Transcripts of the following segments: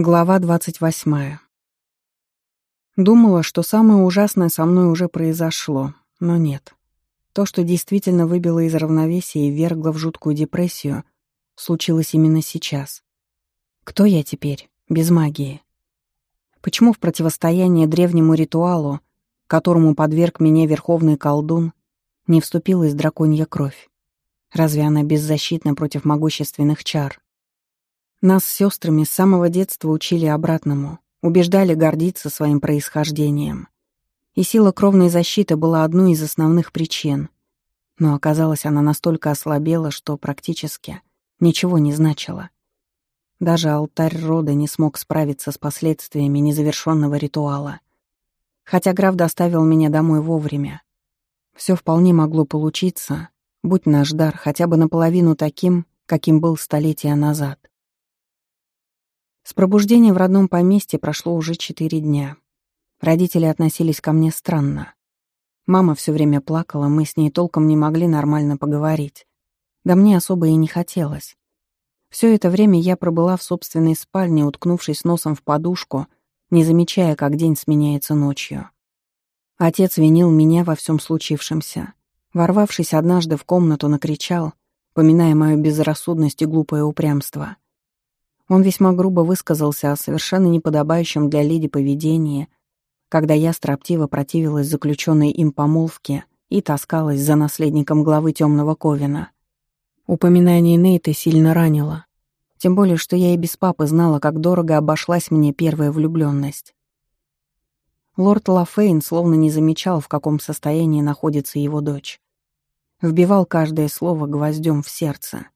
Глава 28. Думала, что самое ужасное со мной уже произошло, но нет. То, что действительно выбило из равновесия и вергло в жуткую депрессию, случилось именно сейчас. Кто я теперь, без магии? Почему в противостоянии древнему ритуалу, которому подверг меня верховный колдун, не вступила из драконья кровь? Разве она беззащитна против могущественных чар? Нас с сестрами с самого детства учили обратному, убеждали гордиться своим происхождением. И сила кровной защиты была одной из основных причин. Но оказалось, она настолько ослабела, что практически ничего не значила. Даже алтарь рода не смог справиться с последствиями незавершенного ритуала. Хотя граф доставил меня домой вовремя. Все вполне могло получиться, будь наш дар хотя бы наполовину таким, каким был столетия назад. С пробуждения в родном поместье прошло уже четыре дня. Родители относились ко мне странно. Мама все время плакала, мы с ней толком не могли нормально поговорить. Да мне особо и не хотелось. Все это время я пробыла в собственной спальне, уткнувшись носом в подушку, не замечая, как день сменяется ночью. Отец винил меня во всем случившемся. Ворвавшись однажды в комнату, накричал, поминая мою безрассудность и глупое упрямство — он весьма грубо высказался о совершенно неподобающем для леди поведении, когда я строптиво противилась заключенной им помолвке и таскалась за наследником главы Темного Ковина. Упоминание Нейта сильно ранило. Тем более, что я и без папы знала, как дорого обошлась мне первая влюбленность. Лорд Лафейн словно не замечал, в каком состоянии находится его дочь. Вбивал каждое слово гвоздем в сердце.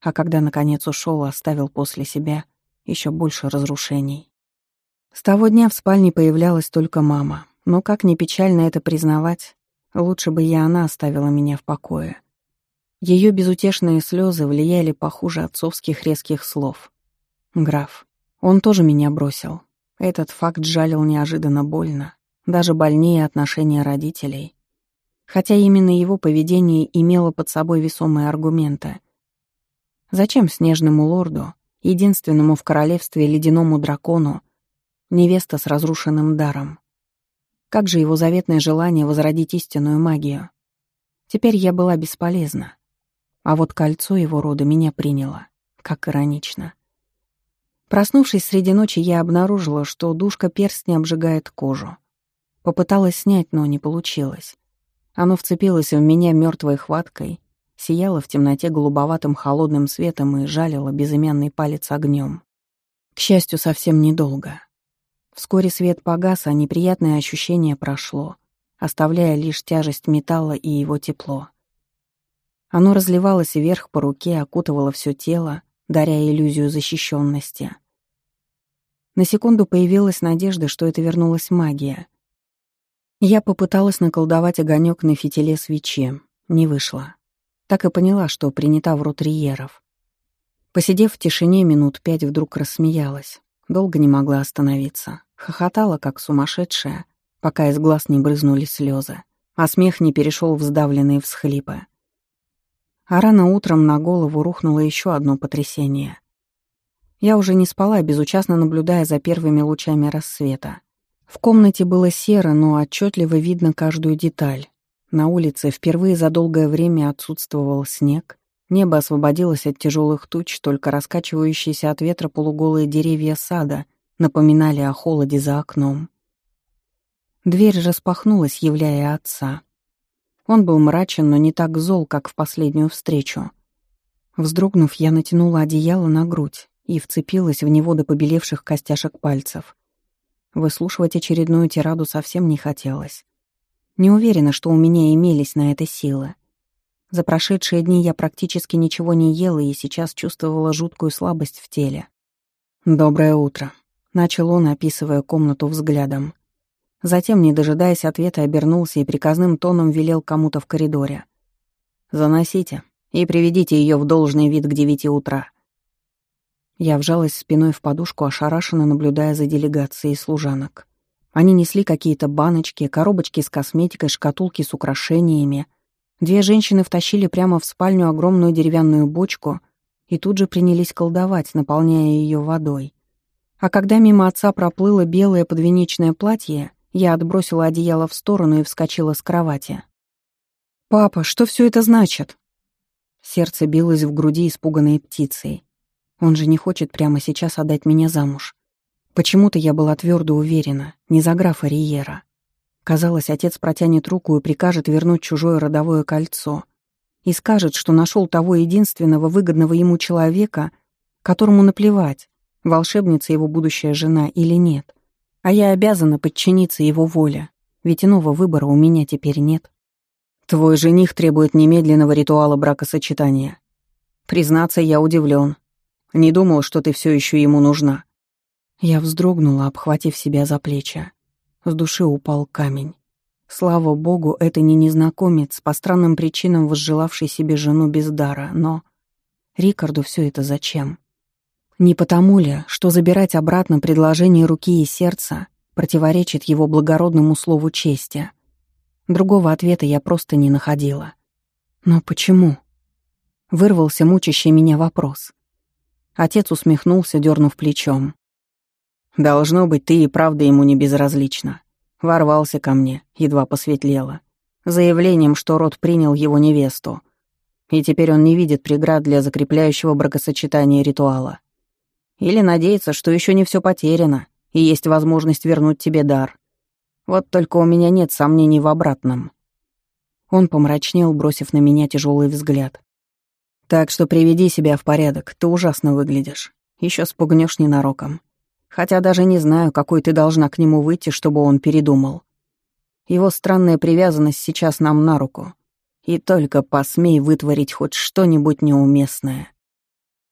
А когда, наконец, ушел, оставил после себя еще больше разрушений. С того дня в спальне появлялась только мама. Но как ни печально это признавать, лучше бы и она оставила меня в покое. Ее безутешные слезы влияли похуже отцовских резких слов. «Граф, он тоже меня бросил. Этот факт жалил неожиданно больно, даже больнее отношения родителей. Хотя именно его поведение имело под собой весомые аргументы — Зачем снежному лорду, единственному в королевстве ледяному дракону, невеста с разрушенным даром? Как же его заветное желание возродить истинную магию? Теперь я была бесполезна. А вот кольцо его рода меня приняло. Как иронично. Проснувшись среди ночи, я обнаружила, что душка перстня обжигает кожу. Попыталась снять, но не получилось. Оно вцепилось в меня мертвой хваткой сияла в темноте голубоватым холодным светом и жалила безымянный палец огнем. К счастью, совсем недолго. Вскоре свет погас, а неприятное ощущение прошло, оставляя лишь тяжесть металла и его тепло. Оно разливалось вверх по руке, окутывало все тело, даря иллюзию защищенности. На секунду появилась надежда, что это вернулась магия. Я попыталась наколдовать огонек на фитиле свечи, не вышло. Так и поняла, что принята в рутриеров. Посидев в тишине минут пять, вдруг рассмеялась. Долго не могла остановиться. Хохотала, как сумасшедшая, пока из глаз не брызнули слезы, а смех не перешел в сдавленные всхлипы. А рано утром на голову рухнуло еще одно потрясение. Я уже не спала, безучастно наблюдая за первыми лучами рассвета. В комнате было серо, но отчетливо видно каждую деталь. На улице впервые за долгое время отсутствовал снег, небо освободилось от тяжелых туч, только раскачивающиеся от ветра полуголые деревья сада напоминали о холоде за окном. Дверь распахнулась, являя отца. Он был мрачен, но не так зол, как в последнюю встречу. Вздрогнув, я натянула одеяло на грудь и вцепилась в него до побелевших костяшек пальцев. Выслушивать очередную тираду совсем не хотелось. Не уверена, что у меня имелись на это силы. За прошедшие дни я практически ничего не ела и сейчас чувствовала жуткую слабость в теле. «Доброе утро», — начал он, описывая комнату взглядом. Затем, не дожидаясь ответа, обернулся и приказным тоном велел кому-то в коридоре. «Заносите и приведите ее в должный вид к девяти утра». Я вжалась спиной в подушку, ошарашенно наблюдая за делегацией служанок. Они несли какие-то баночки, коробочки с косметикой, шкатулки с украшениями. Две женщины втащили прямо в спальню огромную деревянную бочку и тут же принялись колдовать, наполняя ее водой. А когда мимо отца проплыло белое подвенечное платье, я отбросила одеяло в сторону и вскочила с кровати. «Папа, что все это значит?» Сердце билось в груди испуганной птицей. «Он же не хочет прямо сейчас отдать меня замуж. Почему-то я была твердо уверена, не за графа Риера. Казалось, отец протянет руку и прикажет вернуть чужое родовое кольцо. И скажет, что нашел того единственного выгодного ему человека, которому наплевать, волшебница его будущая жена или нет. А я обязана подчиниться его воле, ведь иного выбора у меня теперь нет. Твой жених требует немедленного ритуала бракосочетания. Признаться, я удивлен. Не думал, что ты все еще ему нужна. Я вздрогнула, обхватив себя за плечи. С души упал камень. Слава богу, это не незнакомец, по странным причинам возжелавший себе жену без дара, но... Рикарду все это зачем? Не потому ли, что забирать обратно предложение руки и сердца противоречит его благородному слову чести? Другого ответа я просто не находила. Но почему? Вырвался мучащий меня вопрос. Отец усмехнулся, дернув плечом. Должно быть, ты и правда ему не безразлична. Ворвался ко мне, едва посветлело. Заявлением, что род принял его невесту. И теперь он не видит преград для закрепляющего бракосочетания ритуала. Или надеется, что еще не все потеряно, и есть возможность вернуть тебе дар. Вот только у меня нет сомнений в обратном. Он помрачнел, бросив на меня тяжелый взгляд. Так что приведи себя в порядок, ты ужасно выглядишь. Еще спугнешь ненароком. Хотя даже не знаю, какой ты должна к нему выйти, чтобы он передумал. Его странная привязанность сейчас нам на руку. И только посмей вытворить хоть что-нибудь неуместное.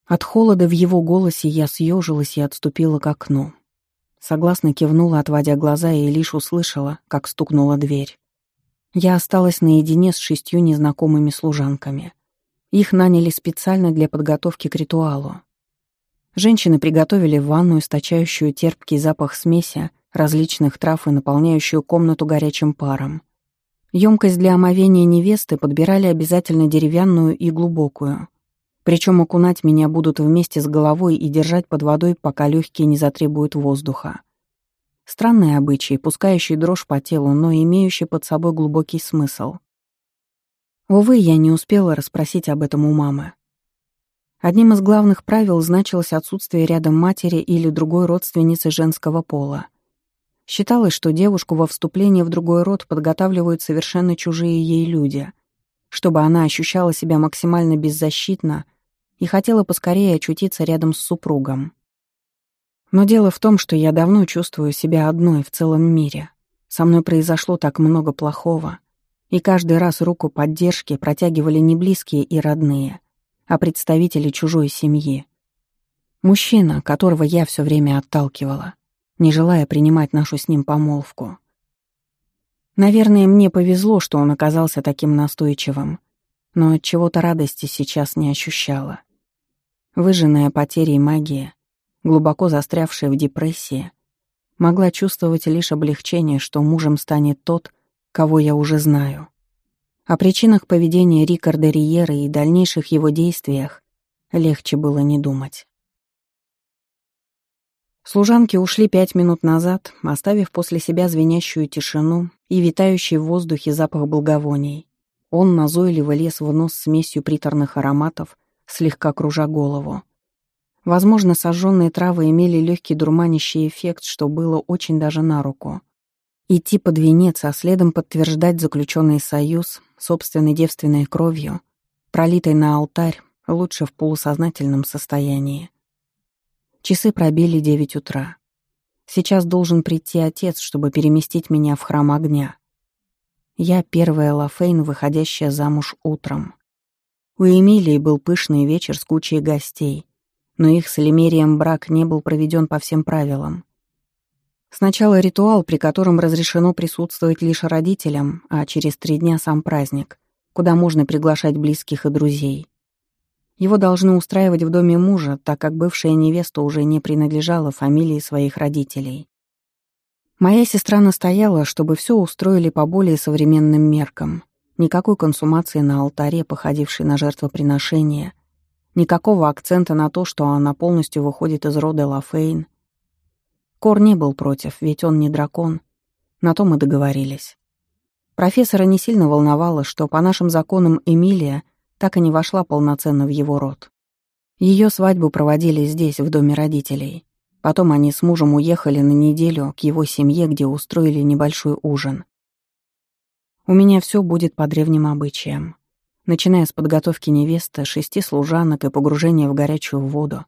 От холода в его голосе я съежилась и отступила к окну. Согласно кивнула, отводя глаза, и лишь услышала, как стукнула дверь. Я осталась наедине с шестью незнакомыми служанками. Их наняли специально для подготовки к ритуалу. Женщины приготовили ванну, источающую терпкий запах смеси, различных трав и наполняющую комнату горячим паром. Емкость для омовения невесты подбирали обязательно деревянную и глубокую. Причем окунать меня будут вместе с головой и держать под водой, пока легкие не затребуют воздуха. Странные обычаи, пускающий дрожь по телу, но имеющий под собой глубокий смысл. Увы, я не успела расспросить об этом у мамы. Одним из главных правил значилось отсутствие рядом матери или другой родственницы женского пола. Считалось, что девушку во вступление в другой род подготавливают совершенно чужие ей люди, чтобы она ощущала себя максимально беззащитно и хотела поскорее очутиться рядом с супругом. Но дело в том, что я давно чувствую себя одной в целом мире. Со мной произошло так много плохого, и каждый раз руку поддержки протягивали не близкие и родные — о представителе чужой семьи. Мужчина, которого я все время отталкивала, не желая принимать нашу с ним помолвку. Наверное, мне повезло, что он оказался таким настойчивым, но чего-то радости сейчас не ощущала. Выжженная потерей магия, глубоко застрявшая в депрессии, могла чувствовать лишь облегчение, что мужем станет тот, кого я уже знаю. О причинах поведения Рикарда Риера и дальнейших его действиях легче было не думать. Служанки ушли пять минут назад, оставив после себя звенящую тишину и витающий в воздухе запах благовоний. Он назойливо лез в нос смесью приторных ароматов, слегка кружа голову. Возможно, сожженные травы имели легкий дурманящий эффект, что было очень даже на руку. Идти под венец, а следом подтверждать заключенный союз собственной девственной кровью, пролитой на алтарь, лучше в полусознательном состоянии. Часы пробили девять утра. Сейчас должен прийти отец, чтобы переместить меня в храм огня. Я первая Лафейн, выходящая замуж утром. У Эмилии был пышный вечер с кучей гостей, но их с Лемерием брак не был проведен по всем правилам. Сначала ритуал, при котором разрешено присутствовать лишь родителям, а через три дня сам праздник, куда можно приглашать близких и друзей. Его должны устраивать в доме мужа, так как бывшая невеста уже не принадлежала фамилии своих родителей. Моя сестра настояла, чтобы все устроили по более современным меркам. Никакой консумации на алтаре, походившей на жертвоприношение. Никакого акцента на то, что она полностью выходит из рода Лафейн. Кор не был против, ведь он не дракон. На то мы договорились. Профессора не сильно волновало, что по нашим законам Эмилия так и не вошла полноценно в его род. Ее свадьбу проводили здесь, в доме родителей. Потом они с мужем уехали на неделю к его семье, где устроили небольшой ужин. У меня все будет по древним обычаям. Начиная с подготовки невесты, шести служанок и погружения в горячую воду,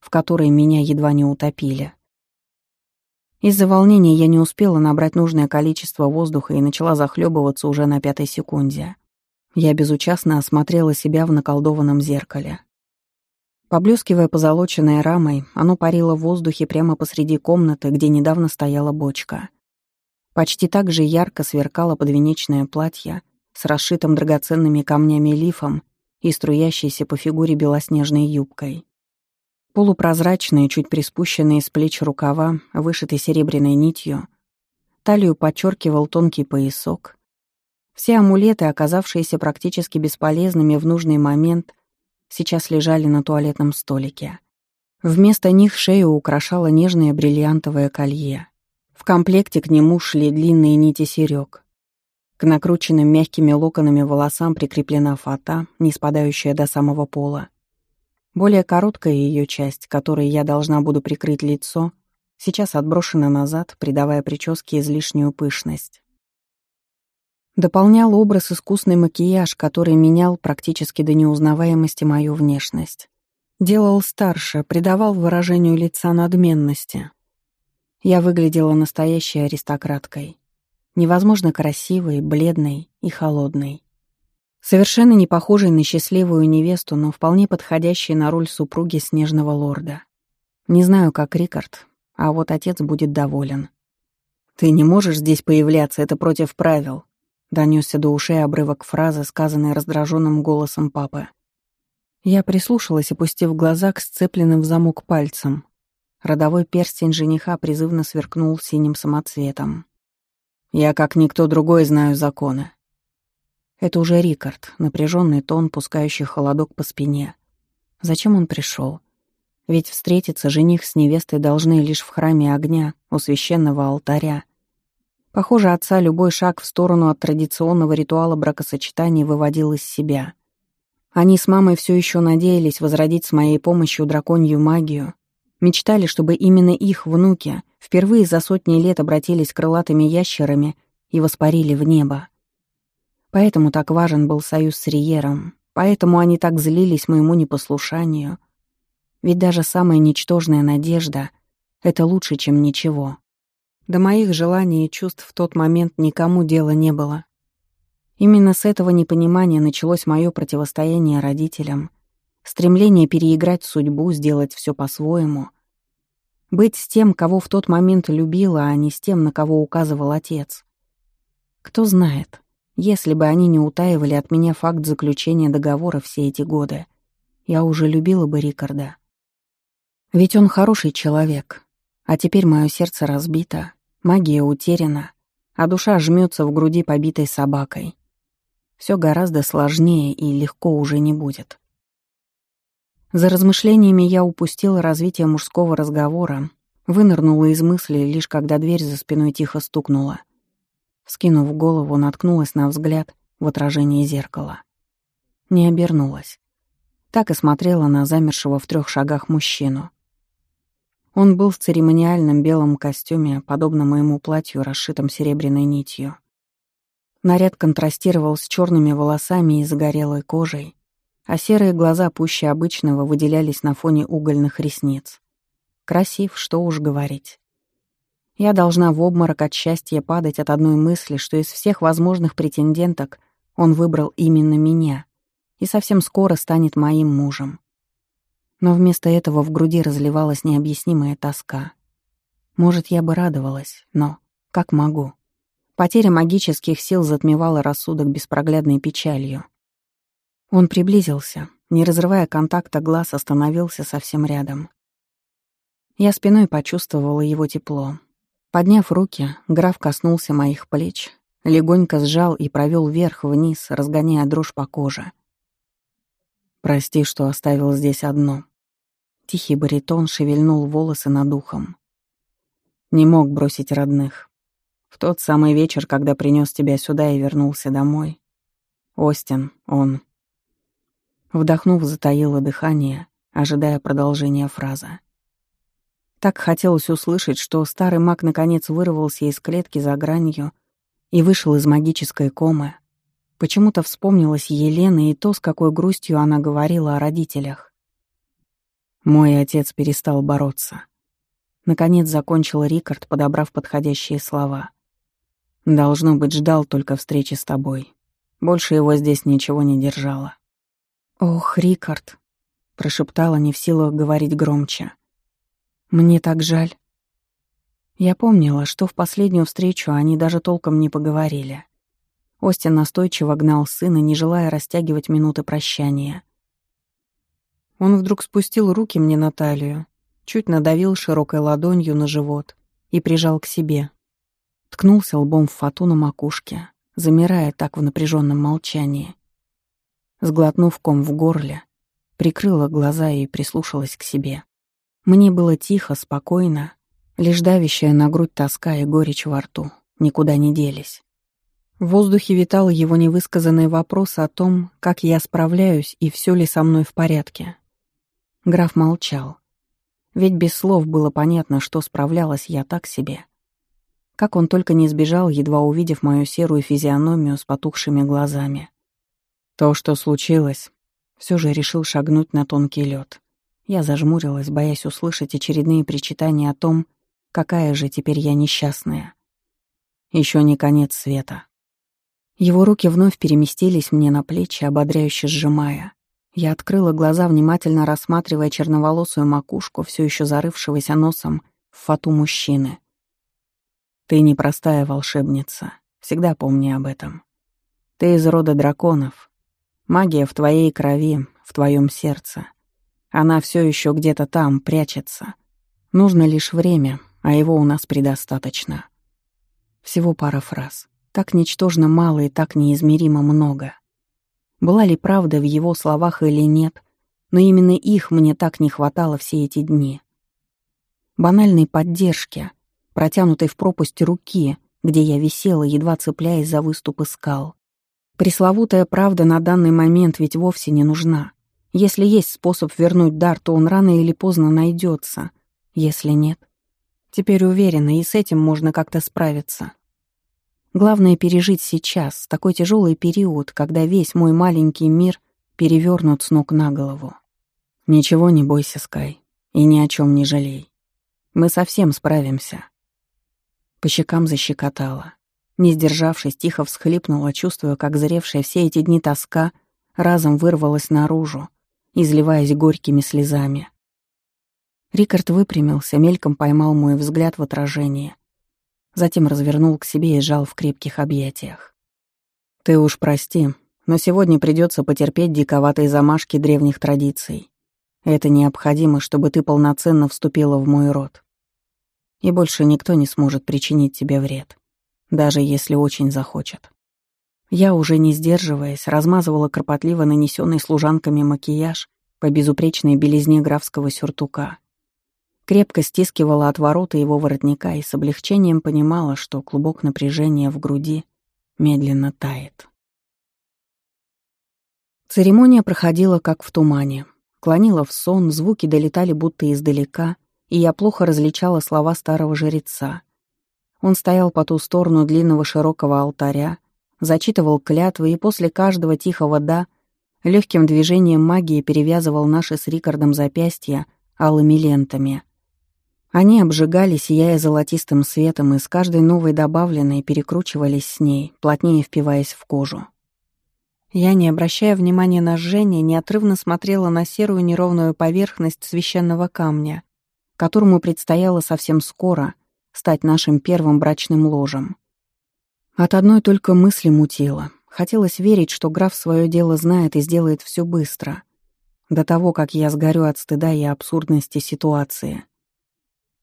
в которой меня едва не утопили, из-за волнения я не успела набрать нужное количество воздуха и начала захлебываться уже на пятой секунде. Я безучастно осмотрела себя в наколдованном зеркале. Поблескивая позолоченной рамой, оно парило в воздухе прямо посреди комнаты, где недавно стояла бочка. Почти так же ярко сверкало подвенечное платье с расшитым драгоценными камнями лифом и струящейся по фигуре белоснежной юбкой. Полупрозрачные, чуть приспущенные с плеч рукава, вышиты серебряной нитью. Талию подчеркивал тонкий поясок. Все амулеты, оказавшиеся практически бесполезными в нужный момент, сейчас лежали на туалетном столике. Вместо них шею украшало нежное бриллиантовое колье. В комплекте к нему шли длинные нити серёг. К накрученным мягкими локонами волосам прикреплена фата, не спадающая до самого пола. Более короткая ее часть, которой я должна буду прикрыть лицо, сейчас отброшена назад, придавая прическе излишнюю пышность. Дополнял образ искусный макияж, который менял практически до неузнаваемости мою внешность. Делал старше, придавал выражению лица надменности. Я выглядела настоящей аристократкой. Невозможно красивой, бледной и холодной совершенно не похожей на счастливую невесту, но вполне подходящей на роль супруги снежного лорда. Не знаю, как Рикард, а вот отец будет доволен. «Ты не можешь здесь появляться, это против правил», — донесся до ушей обрывок фразы, сказанной раздраженным голосом папы. Я прислушалась, опустив глаза к сцепленным в замок пальцем, Родовой перстень жениха призывно сверкнул синим самоцветом. «Я, как никто другой, знаю законы. Это уже Рикард, напряженный тон, пускающий холодок по спине. Зачем он пришел? Ведь встретиться жених с невестой должны лишь в храме огня, у священного алтаря. Похоже, отца любой шаг в сторону от традиционного ритуала бракосочетания выводил из себя. Они с мамой все еще надеялись возродить с моей помощью драконью магию, мечтали, чтобы именно их внуки впервые за сотни лет обратились крылатыми ящерами и воспарили в небо. Поэтому так важен был союз с Риером, поэтому они так злились моему непослушанию. Ведь даже самая ничтожная надежда — это лучше, чем ничего. До моих желаний и чувств в тот момент никому дела не было. Именно с этого непонимания началось мое противостояние родителям, стремление переиграть судьбу, сделать все по-своему. Быть с тем, кого в тот момент любила, а не с тем, на кого указывал отец. Кто знает, если бы они не утаивали от меня факт заключения договора все эти годы, я уже любила бы Рикарда. Ведь он хороший человек. А теперь мое сердце разбито, магия утеряна, а душа жмется в груди побитой собакой. Все гораздо сложнее и легко уже не будет. За размышлениями я упустила развитие мужского разговора, вынырнула из мысли, лишь когда дверь за спиной тихо стукнула. Скинув голову, наткнулась на взгляд в отражении зеркала. Не обернулась. Так и смотрела на замершего в трех шагах мужчину. Он был в церемониальном белом костюме, подобно моему платью, расшитом серебряной нитью. Наряд контрастировал с черными волосами и загорелой кожей, а серые глаза пуще обычного выделялись на фоне угольных ресниц. Красив, что уж говорить. Я должна в обморок от счастья падать от одной мысли, что из всех возможных претенденток он выбрал именно меня и совсем скоро станет моим мужем. Но вместо этого в груди разливалась необъяснимая тоска. Может, я бы радовалась, но как могу? Потеря магических сил затмевала рассудок беспроглядной печалью. Он приблизился, не разрывая контакта глаз, остановился совсем рядом. Я спиной почувствовала его тепло, Подняв руки, граф коснулся моих плеч, легонько сжал и провел вверх-вниз, разгоняя дрожь по коже. «Прости, что оставил здесь одно». Тихий баритон шевельнул волосы над ухом. «Не мог бросить родных. В тот самый вечер, когда принес тебя сюда и вернулся домой. Остин, он...» Вдохнув, затаило дыхание, ожидая продолжения фразы. Так хотелось услышать, что старый маг наконец вырвался из клетки за гранью и вышел из магической комы. Почему-то вспомнилась Елена и то, с какой грустью она говорила о родителях. Мой отец перестал бороться. Наконец закончил Рикард, подобрав подходящие слова. «Должно быть, ждал только встречи с тобой. Больше его здесь ничего не держало». «Ох, Рикард!» — прошептала, не в силах говорить громче — мне так жаль. Я помнила, что в последнюю встречу они даже толком не поговорили. Остин настойчиво гнал сына, не желая растягивать минуты прощания. Он вдруг спустил руки мне на талию, чуть надавил широкой ладонью на живот и прижал к себе. Ткнулся лбом в фату на макушке, замирая так в напряженном молчании. Сглотнув ком в горле, прикрыла глаза и прислушалась к себе. Мне было тихо, спокойно. Лишь давящая на грудь тоска и горечь во рту никуда не делись. В воздухе витал его невысказанный вопрос о том, как я справляюсь и все ли со мной в порядке. Граф молчал. Ведь без слов было понятно, что справлялась я так себе. Как он только не сбежал, едва увидев мою серую физиономию с потухшими глазами. То, что случилось, все же решил шагнуть на тонкий лед. Я зажмурилась, боясь услышать очередные причитания о том, какая же теперь я несчастная. Еще не конец света. Его руки вновь переместились мне на плечи, ободряюще сжимая. Я открыла глаза, внимательно рассматривая черноволосую макушку, все еще зарывшегося носом в фату мужчины. «Ты непростая волшебница. Всегда помни об этом. Ты из рода драконов. Магия в твоей крови, в твоем сердце. Она все еще где-то там прячется. Нужно лишь время, а его у нас предостаточно. Всего пара фраз. Так ничтожно мало и так неизмеримо много. Была ли правда в его словах или нет, но именно их мне так не хватало все эти дни. Банальной поддержки, протянутой в пропасть руки, где я висела, едва цепляясь за выступы скал. Пресловутая правда на данный момент ведь вовсе не нужна. Если есть способ вернуть дар, то он рано или поздно найдется. Если нет, теперь уверена, и с этим можно как-то справиться. Главное пережить сейчас, такой тяжелый период, когда весь мой маленький мир перевернут с ног на голову. Ничего не бойся, Скай, и ни о чем не жалей. Мы совсем справимся. По щекам защекотала. Не сдержавшись, тихо всхлипнула, чувствуя, как зревшая все эти дни тоска разом вырвалась наружу, изливаясь горькими слезами. Рикард выпрямился, мельком поймал мой взгляд в отражение. Затем развернул к себе и сжал в крепких объятиях. «Ты уж прости, но сегодня придется потерпеть диковатые замашки древних традиций. Это необходимо, чтобы ты полноценно вступила в мой род. И больше никто не сможет причинить тебе вред, даже если очень захочет». Я, уже не сдерживаясь, размазывала кропотливо нанесенный служанками макияж по безупречной белизне графского сюртука. Крепко стискивала отвороты его воротника и с облегчением понимала, что клубок напряжения в груди медленно тает. Церемония проходила как в тумане. Клонила в сон, звуки долетали будто издалека, и я плохо различала слова старого жреца. Он стоял по ту сторону длинного широкого алтаря, зачитывал клятвы и после каждого тихого «да» легким движением магии перевязывал наши с Рикардом запястья алыми лентами. Они обжигали, сияя золотистым светом, и с каждой новой добавленной перекручивались с ней, плотнее впиваясь в кожу. Я, не обращая внимания на жжение, неотрывно смотрела на серую неровную поверхность священного камня, которому предстояло совсем скоро стать нашим первым брачным ложем. От одной только мысли мутило. Хотелось верить, что граф свое дело знает и сделает все быстро. До того, как я сгорю от стыда и абсурдности ситуации.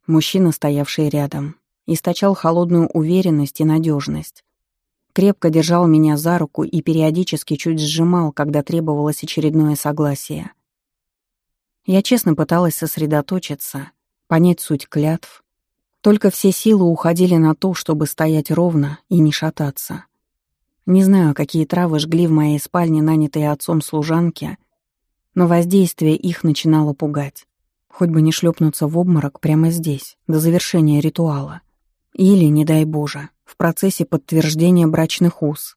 Мужчина, стоявший рядом, источал холодную уверенность и надежность. Крепко держал меня за руку и периодически чуть сжимал, когда требовалось очередное согласие. Я честно пыталась сосредоточиться, понять суть клятв, только все силы уходили на то, чтобы стоять ровно и не шататься. Не знаю, какие травы жгли в моей спальне нанятые отцом служанки, но воздействие их начинало пугать. Хоть бы не шлепнуться в обморок прямо здесь, до завершения ритуала. Или, не дай Боже, в процессе подтверждения брачных уз.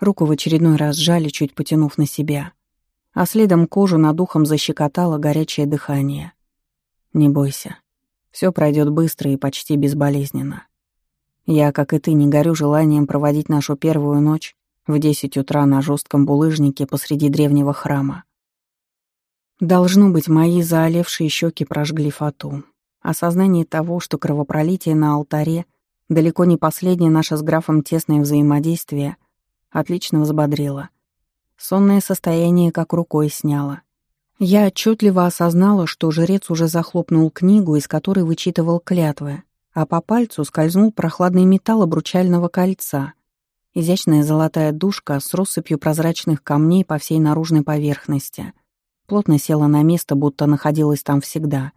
Руку в очередной раз сжали, чуть потянув на себя. А следом кожу над ухом защекотало горячее дыхание. «Не бойся, все пройдет быстро и почти безболезненно. Я, как и ты, не горю желанием проводить нашу первую ночь в десять утра на жестком булыжнике посреди древнего храма. Должно быть, мои заолевшие щеки прожгли фату. Осознание того, что кровопролитие на алтаре далеко не последнее наше с графом тесное взаимодействие, отлично взбодрило. Сонное состояние как рукой сняло. Я отчетливо осознала, что жрец уже захлопнул книгу, из которой вычитывал клятвы, а по пальцу скользнул прохладный металл обручального кольца. Изящная золотая дужка с россыпью прозрачных камней по всей наружной поверхности. Плотно села на место, будто находилась там всегда.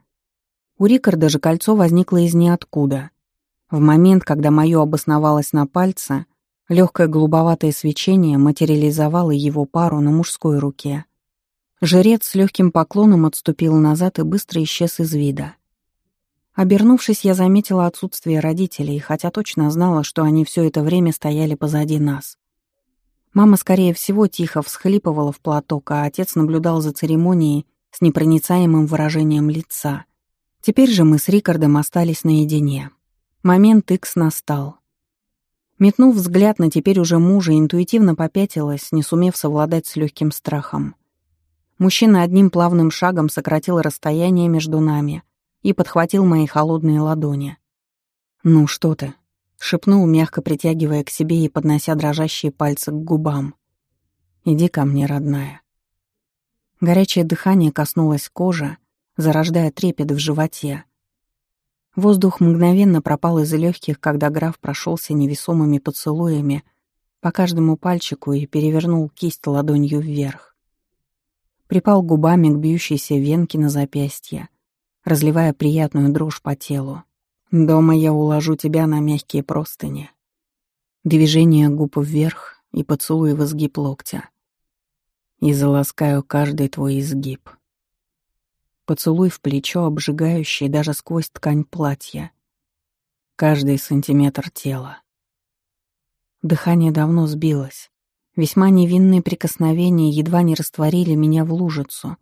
У Рикарда же кольцо возникло из ниоткуда. В момент, когда мое обосновалось на пальце, легкое голубоватое свечение материализовало его пару на мужской руке — Жрец с легким поклоном отступил назад и быстро исчез из вида. Обернувшись, я заметила отсутствие родителей, хотя точно знала, что они все это время стояли позади нас. Мама, скорее всего, тихо всхлипывала в платок, а отец наблюдал за церемонией с непроницаемым выражением лица. Теперь же мы с Рикардом остались наедине. Момент икс настал. Метнув взгляд на теперь уже мужа, интуитивно попятилась, не сумев совладать с легким страхом. Мужчина одним плавным шагом сократил расстояние между нами и подхватил мои холодные ладони. «Ну что ты?» — шепнул, мягко притягивая к себе и поднося дрожащие пальцы к губам. «Иди ко мне, родная». Горячее дыхание коснулось кожи, зарождая трепет в животе. Воздух мгновенно пропал из легких, когда граф прошелся невесомыми поцелуями по каждому пальчику и перевернул кисть ладонью вверх припал губами к бьющейся венке на запястье, разливая приятную дрожь по телу. «Дома я уложу тебя на мягкие простыни». Движение губ вверх и поцелуй в изгиб локтя. И заласкаю каждый твой изгиб. Поцелуй в плечо, обжигающий даже сквозь ткань платья. Каждый сантиметр тела. Дыхание давно сбилось. Весьма невинные прикосновения едва не растворили меня в лужицу.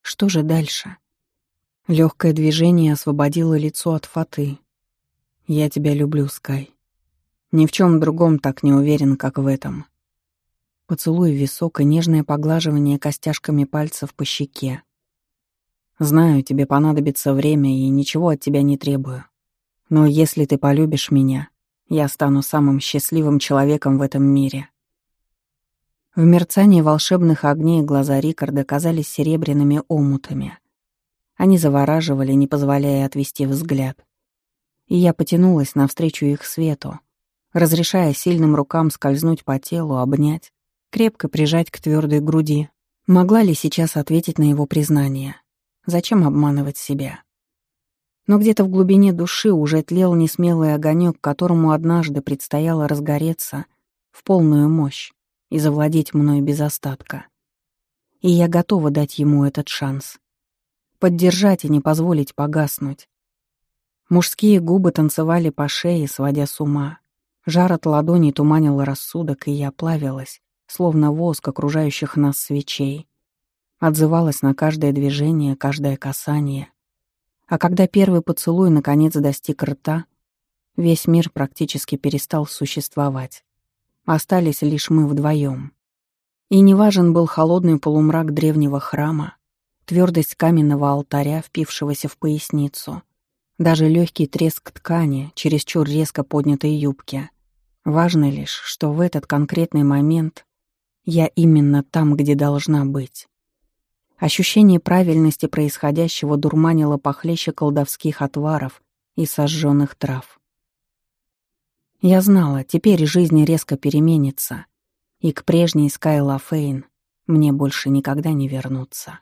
Что же дальше? Легкое движение освободило лицо от фаты. «Я тебя люблю, Скай. Ни в чем другом так не уверен, как в этом». Поцелуй в висок и нежное поглаживание костяшками пальцев по щеке. «Знаю, тебе понадобится время, и ничего от тебя не требую. Но если ты полюбишь меня, я стану самым счастливым человеком в этом мире». В мерцании волшебных огней глаза Рикарда казались серебряными омутами. Они завораживали, не позволяя отвести взгляд. И я потянулась навстречу их свету, разрешая сильным рукам скользнуть по телу, обнять, крепко прижать к твердой груди. Могла ли сейчас ответить на его признание? Зачем обманывать себя? Но где-то в глубине души уже тлел несмелый огонек, которому однажды предстояло разгореться в полную мощь и завладеть мной без остатка. И я готова дать ему этот шанс. Поддержать и не позволить погаснуть. Мужские губы танцевали по шее, сводя с ума. Жар от ладоней туманил рассудок, и я плавилась, словно воск окружающих нас свечей. Отзывалась на каждое движение, каждое касание. А когда первый поцелуй наконец достиг рта, весь мир практически перестал существовать. Остались лишь мы вдвоем. И неважен был холодный полумрак древнего храма, твердость каменного алтаря, впившегося в поясницу, даже легкий треск ткани, чересчур резко поднятой юбки. Важно лишь, что в этот конкретный момент я именно там, где должна быть. Ощущение правильности происходящего дурманило похлеще колдовских отваров и сожженных трав. Я знала, теперь жизнь резко переменится, и к прежней Скайла Фейн мне больше никогда не вернуться.